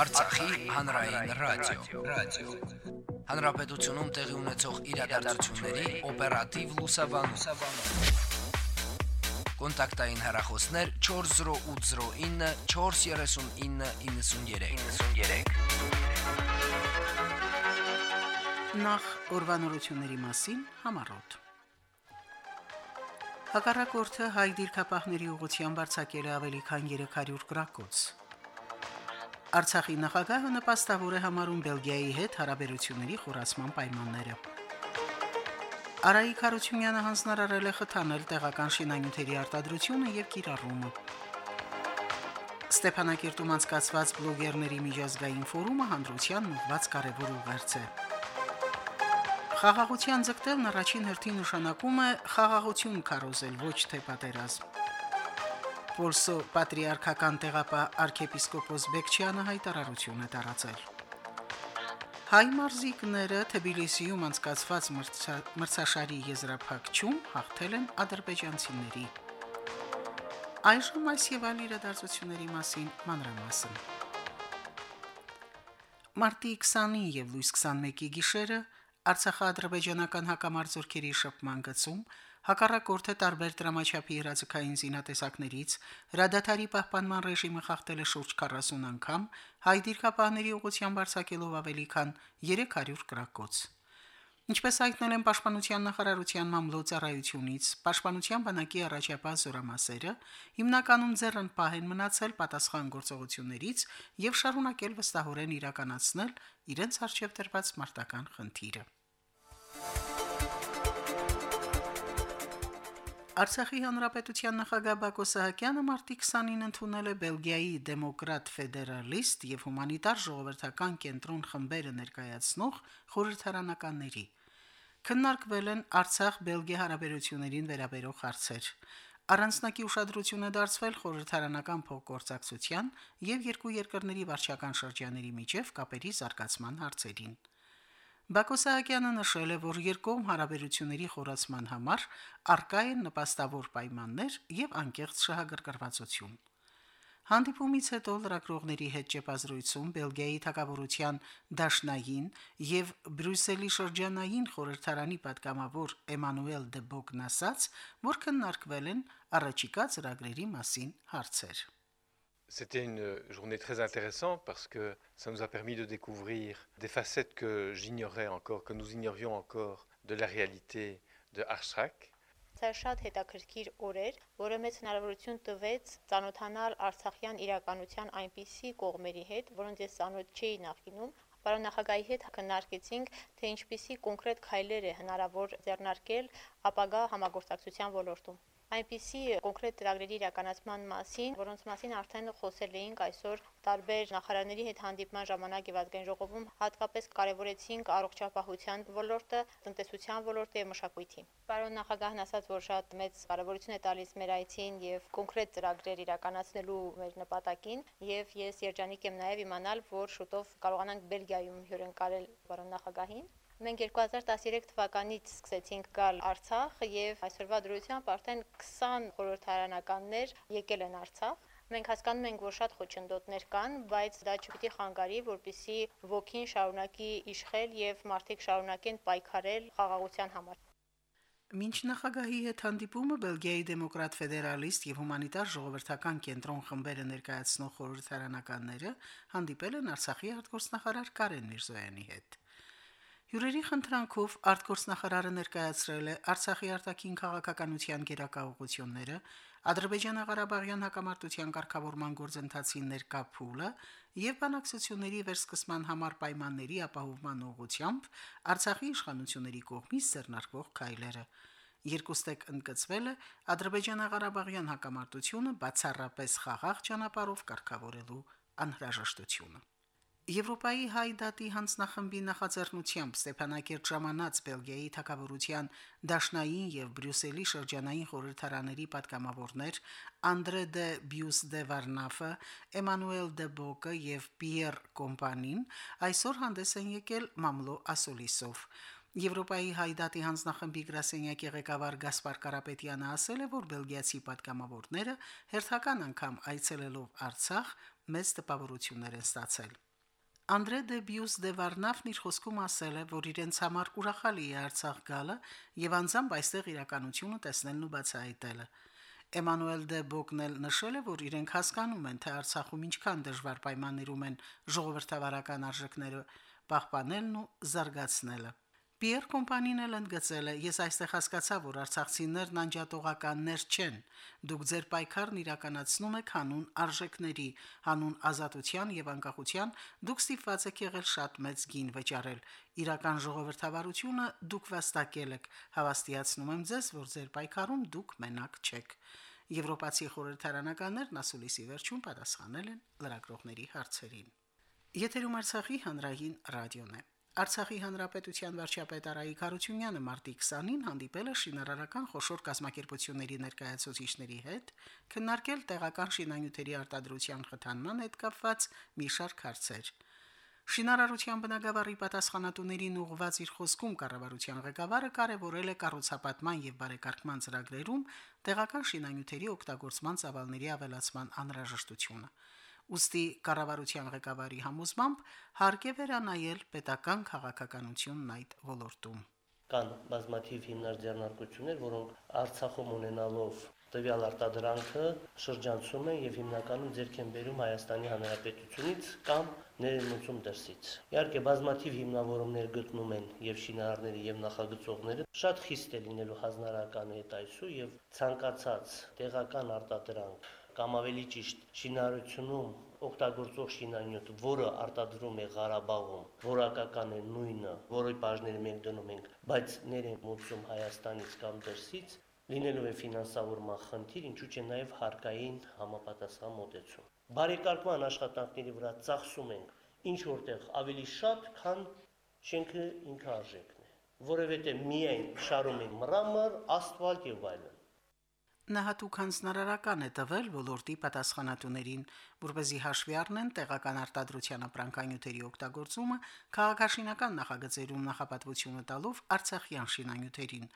Արցախի հանրային ռադիո, ռադիո։ Հանրապետությունում տեղի ունեցող իրադարձությունների օպերատիվ լուսաբանում։ Կոնտակտային հեռախոսներ 40809 43993։ 93։ Նախ ուրվանորությունների մասին համառոտ։ Հակառակորդը հայ դիրքապահների ուղղությամբ արձակել է ավելի քան 300 գրակոց։ Արցախի նախագահը նպաստավոր է համարում Բելգիայի հետ հարաբերությունների խորացման պայմանները։ Արայիկ Հարությունյանը հանձնարարել է խթանել տեղական շինանյութերի արտադրությունը եւ կիրառումը։ Ստեփանակերտում անցկացված բլոգերների միջազգային ֆորումը հանդրության ուղված կարևոր ուղերձ է։ Խաղաղության ձգտելն առաջին հերթին նշանակում է խաղաղություն քարոզել, ոչ թե պատերազմ։ Պոլսո պատրիարքական տեղապահ arczepiskopos Բեկչյանը հայտարարություն է տարածել։ Հայ մարզիկները Թբիլիսիում անցկացված մրցաշարի եզրափակչում հաղթել են ադրբեջանցիների։ Այժմ այս եւ այլ իրադարձությունների մասին մանրամասն։ Մարտի 20-ին եւ լույս 21-ի գիշերը Արցախա-ադրբեջանական հակամարտությունների շփման գծում հակառակորդը տարբեր դրամաչափի հրաձգային զինատեսակներից հրադադարի պահպանման ռեժիմը խախտել է շուրջ 40 անգամ, հայ դիրքապահների ուղղությամբ արձակելով ավելի քան 300 գրակոց։ Ինչպես հայտնել են Պաշտպանության նախարարության մամլոյցարայությունից, Պաշտպանության բանակի առաջապահ զորամասերը հիմնականում ձեռն պահ են մնացել պատասխան գործողություններից եւ շարունակել վստահորեն իրականացնել իրենց արժեվ դրված մարտական խնդիրը։ Արցախի հանրապետության նախագահ Բակո Սահակյանը մարտի 20-ին ընդունել է Բելգիայի դեմոկրատ ֆեդերալիստ եւ հումանիտար ժողովրդական կենտրոն խմբերը ներկայացնող խորհրդարանականների։ Քննարկվել են Արցախ-Բելգիա հարաբերություններին վերաբերող հարցեր։ Առանցնակի ուշադրություն է դարձվել խորհրդարանական փոխգործակցության եւ երկու երկրների վարչական շրջանների միջև կապերի զարգացման հարցերին։ Բակո Սահակյանը նշել է, որ երկկողմ հարաբերությունների խորացման համար արկա են նպաստավոր պայմաններ եւ անկեղծ շահագրգռվածություն։ Հանդիպումից հետո լրագրողների հետ ճեպազրույցում Բելգիայի թագավորության դաշնային եւ Բրյուսելի շրջանային խորհրդարանի պատգամավոր Էմանուել դե Բոգն ասաց, որ քննարկվել են առաջիկա ծրագրերի մասին հարցեր։ C'était une journée très intéressante parce que ça nous a permis de découvrir des facettes que j'ignorais encore, que nous ignorions encore de la réalité de Arshak. Սա շատ հետաքրքիր օր էր, որը մեծ հնարավորություն տվեց ճանոթանալ Արցախյան իրականության այնպիսի կողմերի հետ, որոնց ես ճանոթ չէի նախինում, Պարոն նախագահի հետ քննարկեցինք, թե ինչպիսի կոնկրետ քայլեր է հնարավոր ձեռնարկել ապագա համագործակցության ոլորտում այնպիսի կոնկրետ ծրագրերի իրականացման մասին, որոնց մասին արդեն խոսել էինք այսօր տարբեր նախարարների հետ հանդիպման ժամանակ եւ ազգային ժողովում, հատկապես կարևորեցինք առողջապահության ոլորտը, տնտեսության ոլորտը եւ մշակույթի։ Պարոն նախագահն ասաց, որ շատ մեծ կարևորություն է տալիս մեր այցին եւ կոնկրետ ծրագրեր իրականացնելու մեր նպատակին եւ ես երջանիկ եմ նաեւ իմանալ, որ շուտով կարողանանք Բելգիայում հյուրընկալել պարոն նախագահին Մենք 2013 թվականից սկսեցինք գալ Արցախ եւ այսօրվա դրությամբ արդեն 20 խորհրդարանականներ եկել են Արցախ։ Մենք հասկանում ենք, որ շատ խոչընդոտներ կան, բայց դա չպիտի խանգարի, որպիսի ոգին շարունակի իշխել եւ մարդիկ շարունակեն պայքարել խաղաղության համար։ Մինչ նախագահի հետ հանդիպումը Բելգիայի դեմոկրատ ֆեդերալիստ եւ հումանիտար ժողովրդական կենտրոն խմբերը ներկայացնող խորհրդարանականները հանդիպել են Արցախի արտգործնախարար Կարեն Միրզոյանի հետ։ Հյուրերի խնդրանքով արտգործնախարարը ներկայացրել է Արցախի արտաքին քաղաքականության գերակա ուղությունները, Ադրբեջանա-Ղարաբաղյան հակամարտության կարգավորման գործընթացի ներկա փուլը եւ բանակցությունների վերսկսման համար պայմանների ապահովման ուղղությամբ Արցախի իշխանությունների կողմից ձեռնարկվող քայլերը։ Երկուստեք ընդգծվել է Ադրբեջանա-Ղարաբաղյան հակամարտությունը բացառապես խաղաղ ճանապարհով կարգավորելու անհրաժեշտությունը։ Եվրոպայի հայ դատի հանձնախմբի նախաձեռնությամբ Ստեփանակերտ ժամանած Բելգիայի թակավորության Դաշնային եւ Բրյուսելի շրջանային խորհրդարաների պատգամավորներ Անդրե դե Բյուս դե Վարնաֆը, Էմանուել դե Բոկը եւ Պիեր Կոմպանին այսօր հանդես են եկել Մամլո Ասոլիսով։ Եվրոպայի հայդատի հանձնախմբի գրասենյակի ղեկավար Գասպար Կարապետյանը ասել է, որ բելգիացի պատգամավորները հերթական անգամ այցելելով Արցախ մեծ տպավորություններ են ստացել։ Անդրե դե Բյուս դե Վարնավն իր խոսքում ասել է, որ իրենց համար ուրախալի է Արցախ գալը եւ անձամբ այստեղ իրականությունը տեսնելն ու բացահայտելը։ Էմանուել դե Բոգնել նշել է, որ իրենք հասկանում են, թե Արցախում ինչքան դժվար պայմաններում են ժողովրդավարական արժեքները պահպանելն ու զարգացնելը։ Պիեր կոմպանին էլ ընդգծել է. Ես այստեղ հասկացա, որ արցախցիներն անջատողականներ չեն։ Դուք ձեր պայքարն իրականացնում եք հանուն արժեքների, հանուն ազատության եւ անկախության, դուք ստիպված եք եղել շատ մեծ գին վճարել։ Իրական ժողովրդավարությունը դուք վաստակել եք։ Հավաստիացնում եմ ձեզ, որ ձեր պայքարում դուք մենակ չեք։ Եվրոպացի խորհրդարանականներն ասուլիսի վերջում պատասխանել են լրագրողների հարցերին։ Եթերում Արցախի հանրային ռադիոն է։ Արցախի հանրապետության վարչապետ Արայիկ Հարությունյանը մարտի 20-ին հանդիպել է շինարարական խոշոր կազմակերպությունների ներկայացուցիչների հետ, քննարկել տեղական շինանյութերի արտադրության խթանման հետ կապված մի շարք հարցեր։ Շինարարության բնագավառի պատասխանատուներին ուղղված իր խոսքում կառավարության ղեկավարը կարևորել է կառուցապատման եւ բարեկարգման ծրագրերում տեղական շինանյութերի օգտագործման ծավալների ավելացման անհրաժեշտությունը։ Ոստի կառավարության ղեկավարի համոզմամբ հարկ է վերանայել պետական քաղաքականությունն այդ ոլորտում։ Կան բազմաթիվ հիմնարդյունարկություններ, որոնք Արցախում ունենալով տվյալ արտադրանքը շրջանցում են եւ հիմնականում ձեռք են բերում Հայաստանի Հանրապետությունից կամ ներմուծում դրսից։ Իհարկե բազմաթիվ հիմնավորումներ գտնում են եւ շինարարները եւ նախագծողները շատ խիստ է լինելու հանրարական հետ այսու եւ ցանկացած տեղական արտադրանք կամ ավելի ճիշտ շինարարությունում օգտագործող շինանյութ, որը արտադրում է Ղարաբաղում, որակական է նույնը, որի բաժները մենք դնում ենք, բայց ներեն մուծում Հայաստանից կամ դրսից, լինելու է ֆինանսավորման խնդիր, ինչու՞ չէ նաև հարկային համապատասխան մոտեցում։ Բարեկարգման աշխատանքների վրա ծախսում ենք ինչ որտեղ ավելի շատ, քան շենքը ինքը արժեքն է, որովհետև միայն շարում են մռամր, աստվալ եւ այլն նա հատուկ հանձնարարական է տվել ոլորտի պատասխանատուներին, որպեսզի հաշվի առնեն տեղական արտադրության ապրանքանյութերի օգտագործումը քաղաքաշինական նախագծերում նախապատվությունը տալով Արցախյան շինանյութերին,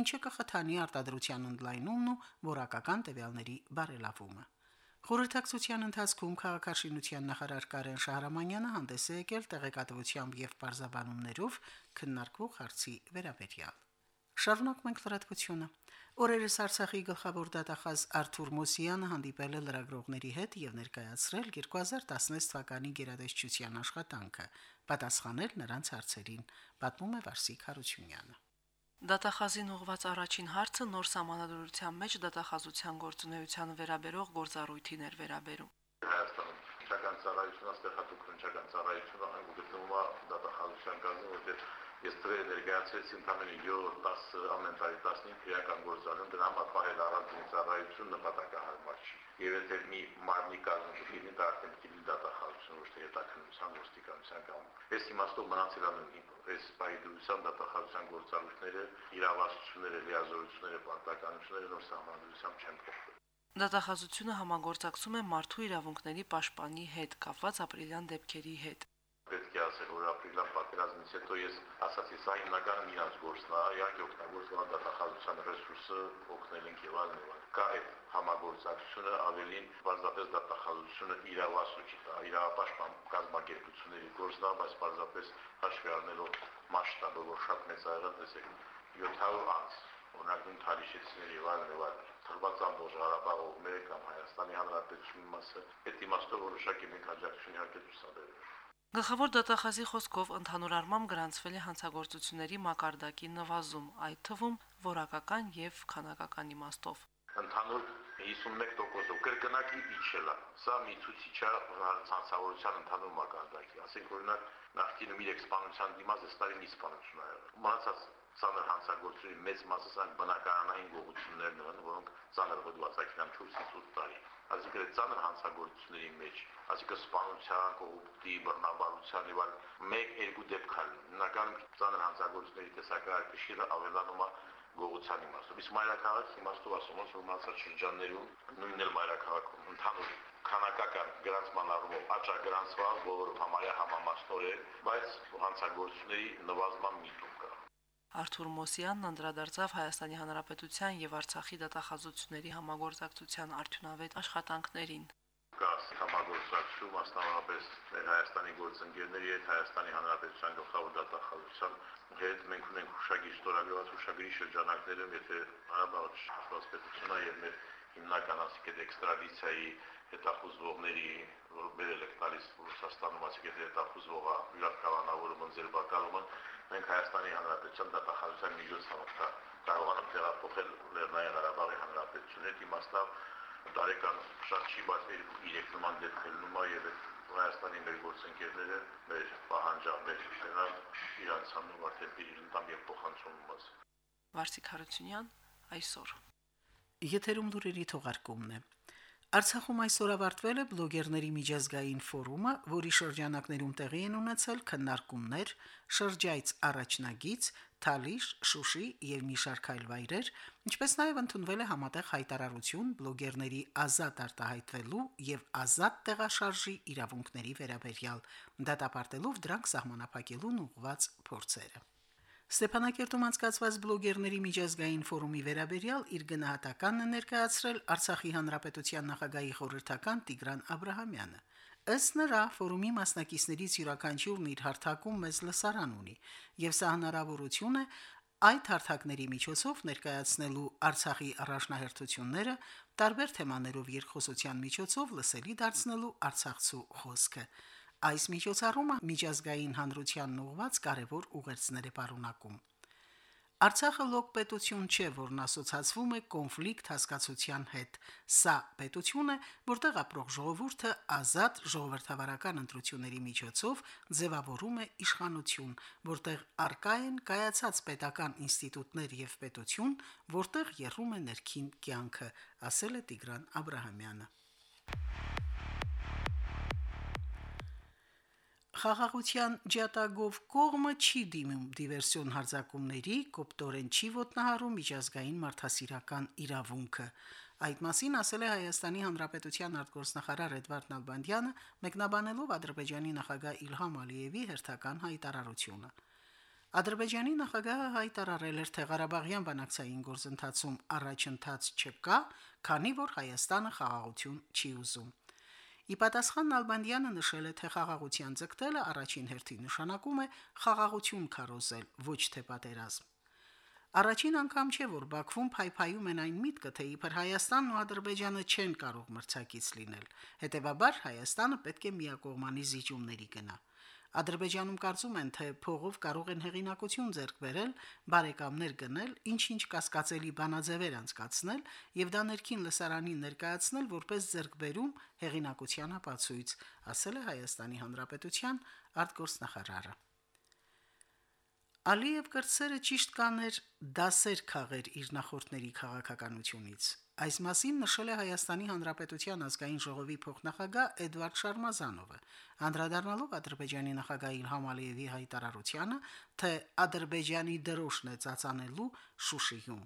ինչը կխթանի արտադրության ընդլայնումն ու որակական տվյալների բարելավումը։ Խորհրդակցության ընթացքում քաղաքաշինության նախարար Կարեն Շահրամանյանը հանդես է եկել տեղեկատվությամբ եւ բարձաբանումներով քննարկվող հարցի վերաբերյալ։ Շարունակում ենք լրատվությունը։ Օրերս Արցախի գլխավոր դատախազ Արթուր Մոսյանը հանդիպել է լրագրողների հետ եւ ներկայացրել 2016 թվականի գերադասչության աշխատանքը, պատասխանել նրանց հարցերին, պատմում է Վարսիկ Հարությունյանը։ Դատախազին ուղված առաջին հարցը նոր համանadrության մեջ դատախազության գործունեությանը վերաբերող գործառույթին էր վերաբերում։ Հայաստանում քրեական ծառայությունը, այստեղ հատուկ քրեական ծառայությունը այն գտնվում է դատախազության կազմում, որտեղ Ես դրե ներկայացրեցի ընդամենը 7-10 ամեն տարի 15 քրեական գործառույթ դրա համար պահել առանձին ծառայություն նպատակահարմար չի։ Եվ եթե մի մարմնի կազմում լինի դա արդեն պիտի դատախազություն ոչ թե հետաքննության ոստիկանության կամ։ Այս իմաստով մնացել նույն այս բայդուսան դատախազության գործառույթները, իրավասությունները, լիազորությունները, պարտականությունները նոր սահմանադրությամբ չեն փոխվել։ Դատախազությունը համագործակցում է մարդու իրավունքների պաշտպանի հետ կապված ապրիլյան դեպքերի հետ որ ապրիլյան պատերազմից հետո ես ասացի, սա հիմնականում իրանց գործն է, իհարկե օգտագործվում է դատախազության ռեսուրսը, օգնել ենք եւ այլն եւ այլն։ Կա այդ համագործակցությունը ավելին բազմապես դատախազությունը իրավասու չի տա, իրավապաշտպան կազմակերպությունների գործն է, բայց բազմապես հաշվի առնելով մասշտաբը, որ շատ մեծ ա եղել, տեսեք 700 անց օրինակ նույն Թալիշեցիների եւ այլն թրված ամբողջ Ղարաբաղը մեր կամ Հայաստանի Հանրապետությունի մասը այդ իմաստով որոշակի մենք աջակցություն իհարկե ցուցաբերել Գլխավոր դատախազի խոսքով ընդհանուր առմամբ գրանցվել է հանցագործությունների մակարդակի նվազում, այդ թվում որակական եւ քանակական իմաստով։ Ընդհանուր 51%-ով կրկնակի իջել է։ Սա մի ցուցիչ է հանցավորության ընդհանուր մակարդակի։ Ասենք օրինակ նախկինում իր էքսպանսիան դիմաց այս տարին իսպանություն ա եղել։ Մնացած ցաներ հանցագործությունների մեծ մասը սա բնակարանային գողություններն են, որոնք ցաներ հոդված ակնամ 4-ից 8 տարի այսինքն այդ ցաներ հանցագործությունների մեջ, այսինքն սպանության, կոպտի, բռնաբարության եւ այլ մեկ երկու դեպք կան։ Հիմնականում ցաներ հանցագործությունների տեսակարգը ավելանում է գողության իմաստով։ Իսկ մայրաքաղաք իմաստով ասում եմ, որ մասած շրջաններում նույնն էլ մայրաքաղաքում ընդհանուր քանակական գրանցման առումով աճա գրանցված բոլոր համարյա համամասնորեն, բայց հանցագործությունների նվազման միտում կա։ Արթուր Մոսյանն անդրադարձավ Հայաստանի Հանրապետության եւ Արցախի դատախազությունների համագործակցության արդյունավետ աշխատանքներին։ կա համագործակցություն մասնավորապես մեր Հայաստանի գործընկերների հետ, Հայաստանի Հանրապետության գլխավոր դատախազության հետ մենք ունենք հուշագիր ստորագրված հուշագրի շրջանակներում, եթե Ղարաբաղի հաշվապետությունը եւ մեր հիմնական ասիկետ էքստրադիցիայի հետախուզվողների որ բերել եք տալիս Ռուսաստանում ասիկետ հետախուզվողը յուրաքանավորումը ձեր բակալումը մենք Հայաստանի Հանրապետության դատախազության միջոցով կարողանում տեղափոխել Լեռնային Ղարաբաղի Հանրապետություն հետ իմաստավ տարեկան շատ չի բայց երեք նման դեպք լինում է եւ Հայաստանի մեր գործընկերները մեր պահանջաբեր շենալ իրանց հանում արդեն դիլտամ եւ փոխանցում մաս Վարսիկ Հարությունյան այսօր Եթերում լուրերի թողարկումն է Արցախում այսօր ավարտվել է բլոգերների միջազգային ֆորումը, որի շրջանակներում տեղի են ունեցել քննարկումներ շրջայց առաջնագից, Թալիշ, Շուշի եւ մի շարք այլ վայրեր, ինչպես նաեւ ընդունվել է համատեղ հայտարարություն բլոգերների ազատ արտահայտվելու եւ ազատ տեղաշարժի իրավունքների վերաբերյալ, դատապարտելով դրանք սահմանափակելուն ուղղված փորձերը։ Ստեփանակերտում անցկացված բլոգերների միջազգային ֆորումի վերաբերյալ իր գնահատականն ներկայացրել Արցախի հանրապետության նախագահի խորհրդական Տիգրան Աբ รา համյանը։ Ըստ նրա, ֆորումի մասնակիցներից յուրաքանչյուրն իր հարթակում մեծ լսարան ունի, եւ սա հնարավորություն է այդ հարթակների միջոցով ներկայացնելու Արցախի առաջնահերթությունները տարբեր թեմաներով երկխոսության միջոցով լսելի դարձնելու Արցախցու խոսքը։ Այս միջոցառումը միջազգային հանրությանն ուղված կարևոր ուղերձներ է պարունակում։ Արցախը լոկ պետություն չէ, որն ասոցացվում է կոնֆլիկտ հասկացության հետ։ Սա պետություն է, որտեղ ապրող ժողովուրդը ազատ ժողովրդավարական ընտրությունների միջոցով ձևավորում է իշխանություն, որտեղ արկա են կայացած պետական ինստիտուտներ եւ պետություն, որտեղ երում է ներքին կյանքը, ասել է Տիգրան Աբ รา համյանը։ Խաղաղության ջատագով կողմը չի դիմում դիվերսիոն հարձակումների, կոպտորեն չի ոտնահարում միջազգային մարդասիրական իրավունքը։ Այդ մասին ասել է Հայաստանի Հանրապետության արտգործնախարար Էդվարդ Նալբանդյանը, մեկնաբանելով Ադրբեջանի նախագահ Իլհամ Ալիևի հերթական հայտարարությունը։ Ադրբեջանի նախագահը հայտարարել էր, թե Ղարաբաղյան բանակցային գործընթացում առաջընթաց չկա, քանի որ Հայաստանը խաղաղություն չի ուզում։ Ի պատասխան Ալբանդյանը նշել է, թե խաղաղության ձգտելը առաջին հերթին նշանակում է խաղաղություն քարոզել, ոչ թե պատերազմ։ Առաջին անգամ չէ, որ Բաքվում փայփայում են այն միտքը, թե իբր Հայաստանն ու Ադրբեջանը չեն կարող մրցակից լինել։ Հետևաբար Հայաստանը պետք է միակողմանի զիջումների գնա։ Ադրբեջանում կարծում են, թե փողով կարող են հեղինակություն ձեռք բերել, բարեկամներ գնել, ինչ-ինչ կասկածելի բանաձևեր անցկացնել եւ դա ներքին լսարանին ներկայացնել որպես ձեռքբերում հեղինակության ապացույց, ասել է Հայաստանի Հանրապետության արտգործնախարարը։ Ալիև կրծերը ճիշտ կաներ դասեր քաղեր իր նախորդների քաղաքականությունից։ Այս մասին նշել է Հայաստանի Հանրապետության ազգային ժողովի փոխնախագահ Էդվարդ Շարմազանովը, անդրադառնալով Ադրբեջանի նախագահ Իլհամ Ալիևի հայտարարությանը, թե Ադրբեջանի դրոշն է ծածանելու Շուշիում։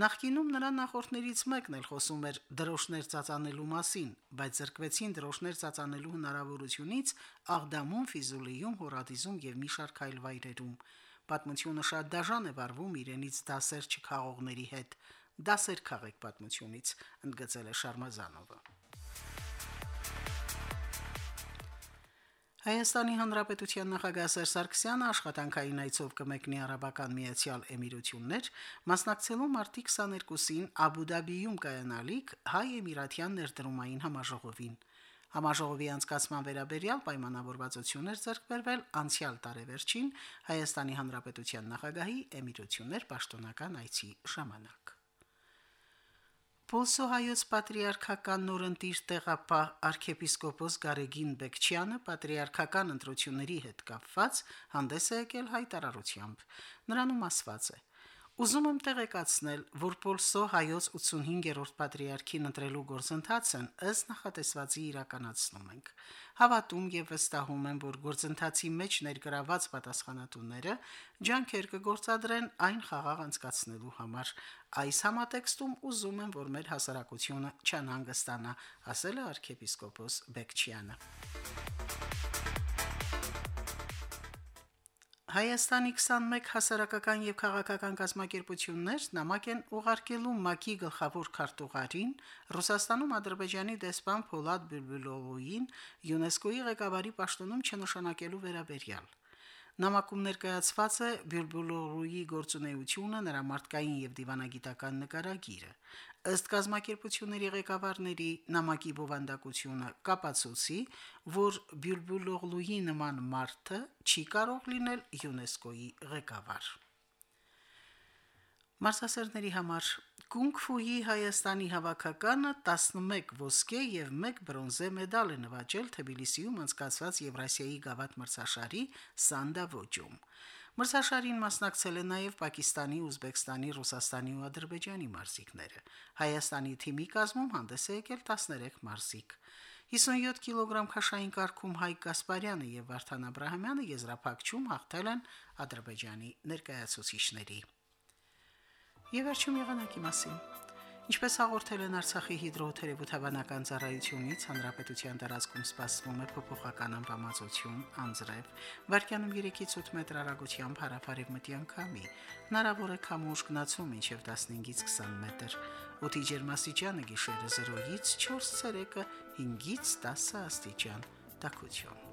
Նախկինում նրա նախորդներից մեկն էլ խոսում էր դրոշներ ծածանելու մասին, բայց զրկվեցին դրոշներ ծածանելու հնարավորությունից Աղդամում, Ֆիզուլիում, Հորադիզում եւ մի շարք այլ վայրերում։ Պատմությունը շատ դաժան է վարվում իրենից դասեր չքաղողների հետ, դասեր քաղեք պատմությունից, ընդգծել է Շարմազանովը։ Հայաստանի Հանրապետության նախագահ Սերժ Սարգսյանը աշխատանքային այցով կմեկնի Արաբական Միացյալ Էմիրություններ, մասնակցելու մարտի 22-ին Աբու Դաբիում կայանալիք հայ-էմիրատյան ներդրումային համաժողովին։ Համաժողովի անցկացման վերաբերյալ պայմանավորվածություններ ձեռք բերվել անցյալ տարեվերջին Հայաստանի Հանրապետության նախագահի Էմիրություններ պաշտոնական այցի ժամանակ։ Պոլսո հայոց պատրիարքական նորընտիր տեղապահ arczepiskopos Գարեգին Բեկչյանը պատրիարքական ընտրությունների հետ կապված հանդես է եկել հայտարարությամբ։ Նրանում ասված է. Ուզում եմ տեղեկացնել, որ Պոլսո հայոց 85-րդ պատրիարքին ընտրելու գործընթացն ըստ նախատեսվածի իրականացնում ենք։ Հավատում եւ վստահում եմ, որ գործընթացի մեջ ներգրաված պատասխանատուները ջանքեր կգործադրեն այն խաղաղ անցկացնելու համար։ Այս համատեքստում ուզում եմ, որ մեր հասարակությունը չանհանգստանա, ասել է arczepiskopos Բեկչյանը։ Հայաստանի 21 հասարակական եւ քաղաքական կազմակերպություններ նամակ են ուղարկելու ՄԱԿ-ի գլխավոր քարտուղարին Ռուսաստանում Ադրբեջանի դեսպան Փոլադ Բյուլբյուլովին ՅՈՒՆԵՍԿՕ-ի ղեկավարի պաշտոնում չնշանակելու վերաբերյալ։ Նամակում ներկայացված է Բյուլբյուլովի գործունեությունը, նրա մարդկային եւ դիվանագիտական նկարագիրը։ Ըստ կազմակերպությունների ղեկավարների նամակի բովանդակությունը կապացուցի, որ Բյուլբյուլօղլուի նման մարդը չի կարող լինել ՅՈՒՆԵՍԿՕ-ի ղեկավար։ Մարսասերների համար. Կունգ-ֆուի Հայաստանի հավաքականը 11 ոսկե եւ 1 բրոնզե մեդալ է նվաճել Թբիլիսիում անցկացված Եվրասիայի գավաթ մրցաշարի Սանդա ոճում։ Մրցաշարին մասնակցել են նաև Պակիստանի, Ուզբեկստանի, Ռուսաստանի ու Ադրբեջանի մարզիկները։ Հայաստանի թիմի կազմում հանդես է եկել 13 մարզիկ։ 57 կիլոգրամ քաշային կարգում Հայկ Գասպարյանը եւ Վարդան Աբ รา համյանը եզրափակչում հաղթել են Ադրբեջանի ներկայացուցիչների։ Եվ վերջում եղանակի մասին։ Ինչպես հաղորդել են Արցախի հիդրոթերապևտաբանական ծառայությունից, հանրապետության տարածքում սպասվում է փոփոխական ամպամածություն, անձրև, վարկյանում 3-ից 8 մետր հեռագությամբ հարավարևմտյան քամի, հնարավոր է քամուշ գնացում մինչև 15-ից 20 մետր, օդի ջերմաստիճանը գիշերը 0-ից 4 ցերեկը 5-ից 10 աստիճան, տաքություն։